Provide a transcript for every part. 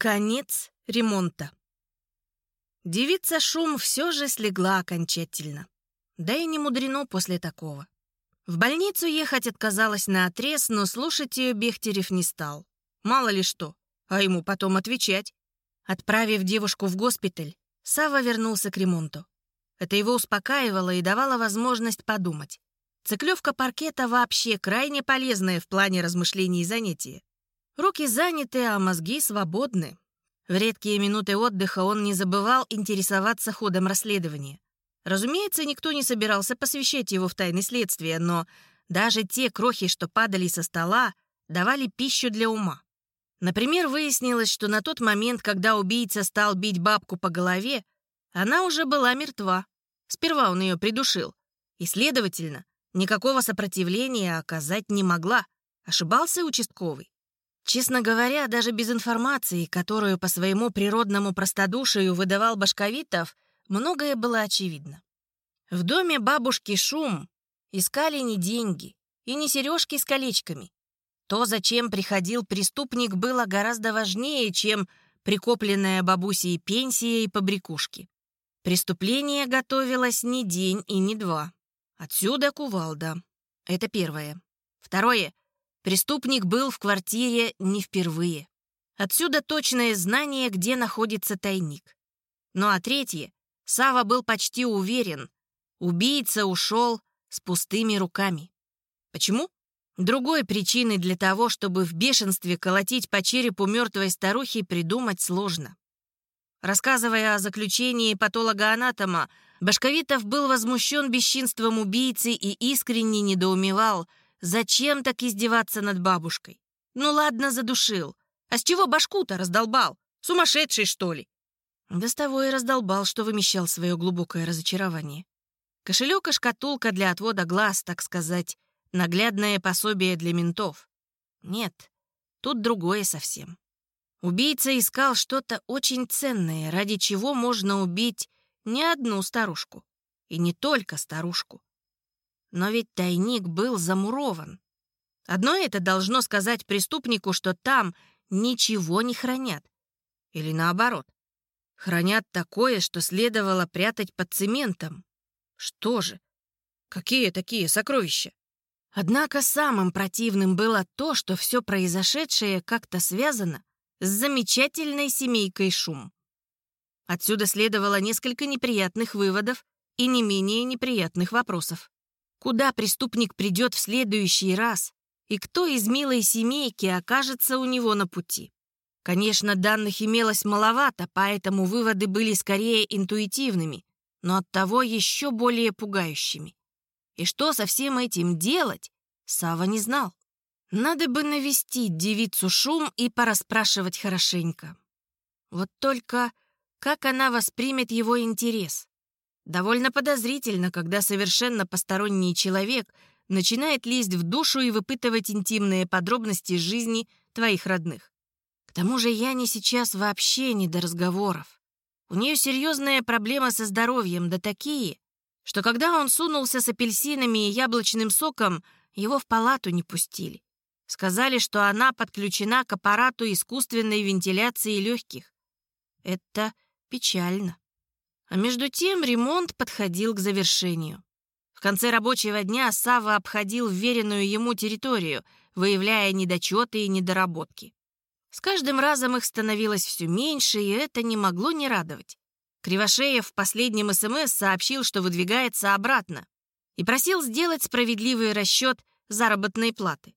Конец ремонта. Девица Шум все же слегла окончательно. Да и не мудрено после такого. В больницу ехать отказалась на отрез, но слушать ее Бехтерев не стал. Мало ли что, а ему потом отвечать. Отправив девушку в госпиталь, Сава вернулся к ремонту. Это его успокаивало и давало возможность подумать. Циклевка паркета вообще крайне полезная в плане размышлений и занятия. Руки заняты, а мозги свободны. В редкие минуты отдыха он не забывал интересоваться ходом расследования. Разумеется, никто не собирался посвящать его в тайны следствия, но даже те крохи, что падали со стола, давали пищу для ума. Например, выяснилось, что на тот момент, когда убийца стал бить бабку по голове, она уже была мертва. Сперва он ее придушил. И, следовательно, никакого сопротивления оказать не могла. Ошибался участковый. Честно говоря, даже без информации, которую по своему природному простодушию выдавал Башковитов, многое было очевидно. В доме бабушки Шум искали не деньги и не сережки с колечками. То, зачем приходил преступник, было гораздо важнее, чем прикопленная бабусей пенсия и побрякушки. Преступление готовилось не день и не два. Отсюда кувалда. Это первое. Второе. Преступник был в квартире не впервые. Отсюда точное знание, где находится тайник. Ну а третье, Сава был почти уверен, убийца ушел с пустыми руками. Почему? Другой причины для того, чтобы в бешенстве колотить по черепу мертвой старухи, придумать сложно. Рассказывая о заключении патолога-анатома, Башковитов был возмущен бесчинством убийцы и искренне недоумевал, Зачем так издеваться над бабушкой? Ну ладно, задушил. А с чего башку-то раздолбал? Сумасшедший, что ли? Да с того и раздолбал, что вымещал свое глубокое разочарование. Кошелек и шкатулка для отвода глаз, так сказать, наглядное пособие для ментов. Нет, тут другое совсем. Убийца искал что-то очень ценное, ради чего можно убить не одну старушку. И не только старушку. Но ведь тайник был замурован. Одно это должно сказать преступнику, что там ничего не хранят. Или наоборот. Хранят такое, что следовало прятать под цементом. Что же? Какие такие сокровища? Однако самым противным было то, что все произошедшее как-то связано с замечательной семейкой шум. Отсюда следовало несколько неприятных выводов и не менее неприятных вопросов. Куда преступник придет в следующий раз? И кто из милой семейки окажется у него на пути? Конечно, данных имелось маловато, поэтому выводы были скорее интуитивными, но оттого еще более пугающими. И что со всем этим делать, Сава не знал. Надо бы навестить девицу шум и порасспрашивать хорошенько. Вот только как она воспримет его интерес? Довольно подозрительно, когда совершенно посторонний человек начинает лезть в душу и выпытывать интимные подробности жизни твоих родных. К тому же я не сейчас вообще не до разговоров. У нее серьезная проблема со здоровьем, да такие, что когда он сунулся с апельсинами и яблочным соком, его в палату не пустили. Сказали, что она подключена к аппарату искусственной вентиляции легких. Это печально. А между тем ремонт подходил к завершению. В конце рабочего дня Сава обходил вверенную ему территорию, выявляя недочеты и недоработки. С каждым разом их становилось все меньше, и это не могло не радовать. Кривошеев в последнем СМС сообщил, что выдвигается обратно, и просил сделать справедливый расчет заработной платы.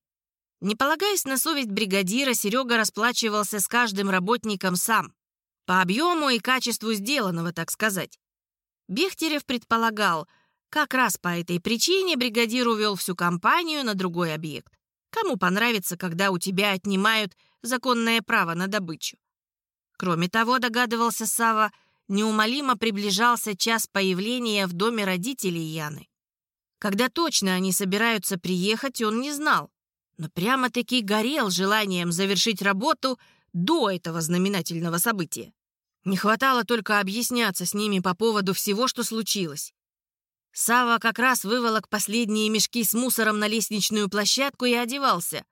Не полагаясь на совесть бригадира, Серега расплачивался с каждым работником сам. По объему и качеству сделанного, так сказать. Бехтерев предполагал, как раз по этой причине бригадир увел всю компанию на другой объект. Кому понравится, когда у тебя отнимают законное право на добычу? Кроме того, догадывался Сава, неумолимо приближался час появления в доме родителей Яны. Когда точно они собираются приехать, он не знал, но прямо-таки горел желанием завершить работу до этого знаменательного события. Не хватало только объясняться с ними по поводу всего, что случилось. Сава как раз выволок последние мешки с мусором на лестничную площадку и одевался.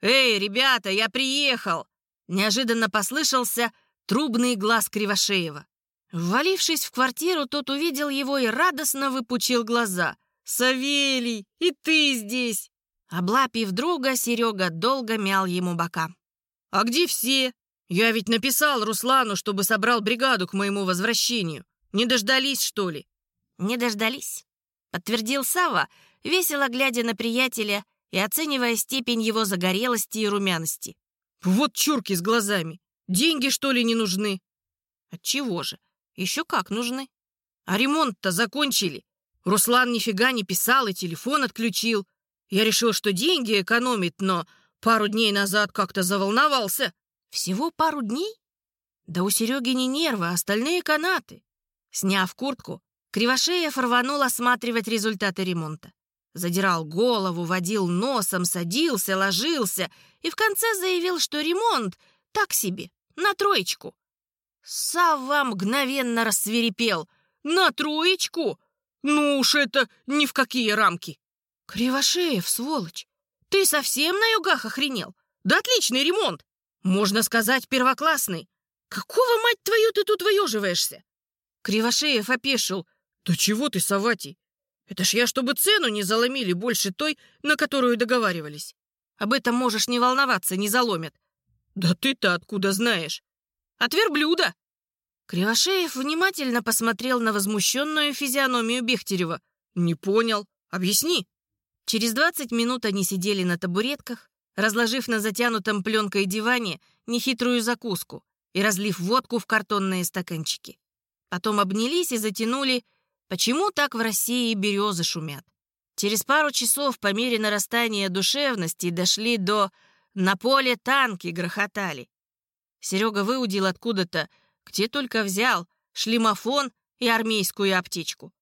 «Эй, ребята, я приехал!» неожиданно послышался трубный глаз Кривошеева. Ввалившись в квартиру, тот увидел его и радостно выпучил глаза. «Савелий, и ты здесь!» Облапив друга, Серега долго мял ему бока. «А где все? Я ведь написал Руслану, чтобы собрал бригаду к моему возвращению. Не дождались, что ли?» «Не дождались», — подтвердил Сава, весело глядя на приятеля и оценивая степень его загорелости и румяности. «Вот чурки с глазами! Деньги, что ли, не нужны?» «Отчего же? Еще как нужны. А ремонт-то закончили. Руслан нифига не писал и телефон отключил. Я решил, что деньги экономит, но пару дней назад как-то заволновался. Всего пару дней? Да у Сереги не нервы, а остальные канаты. Сняв куртку, Кривошеев рванул осматривать результаты ремонта. Задирал голову, водил носом, садился, ложился и в конце заявил, что ремонт так себе, на троечку. Савва мгновенно рассверепел. «На троечку? Ну уж это ни в какие рамки!» «Кривошеев, сволочь! Ты совсем на югах охренел? Да отличный ремонт! Можно сказать, первоклассный! Какого, мать твою, ты тут выеживаешься?» Кривошеев опешил. «Да чего ты, Саватий? Это ж я, чтобы цену не заломили больше той, на которую договаривались. Об этом можешь не волноваться, не заломят». «Да ты-то откуда знаешь?» От верблюда!» Кривошеев внимательно посмотрел на возмущенную физиономию Бехтерева. «Не понял. Объясни». Через двадцать минут они сидели на табуретках, разложив на затянутом пленкой диване нехитрую закуску и разлив водку в картонные стаканчики. Потом обнялись и затянули «Почему так в России березы шумят?». Через пару часов по мере нарастания душевности дошли до «На поле танки грохотали». Серега выудил откуда-то, где только взял, шлемофон и армейскую аптечку.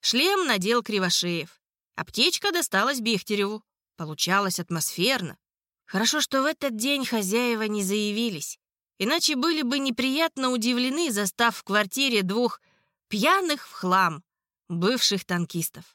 Шлем надел Кривошеев. Аптечка досталась Бехтереву. Получалось атмосферно. Хорошо, что в этот день хозяева не заявились. Иначе были бы неприятно удивлены, застав в квартире двух пьяных в хлам бывших танкистов.